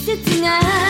節が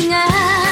tengah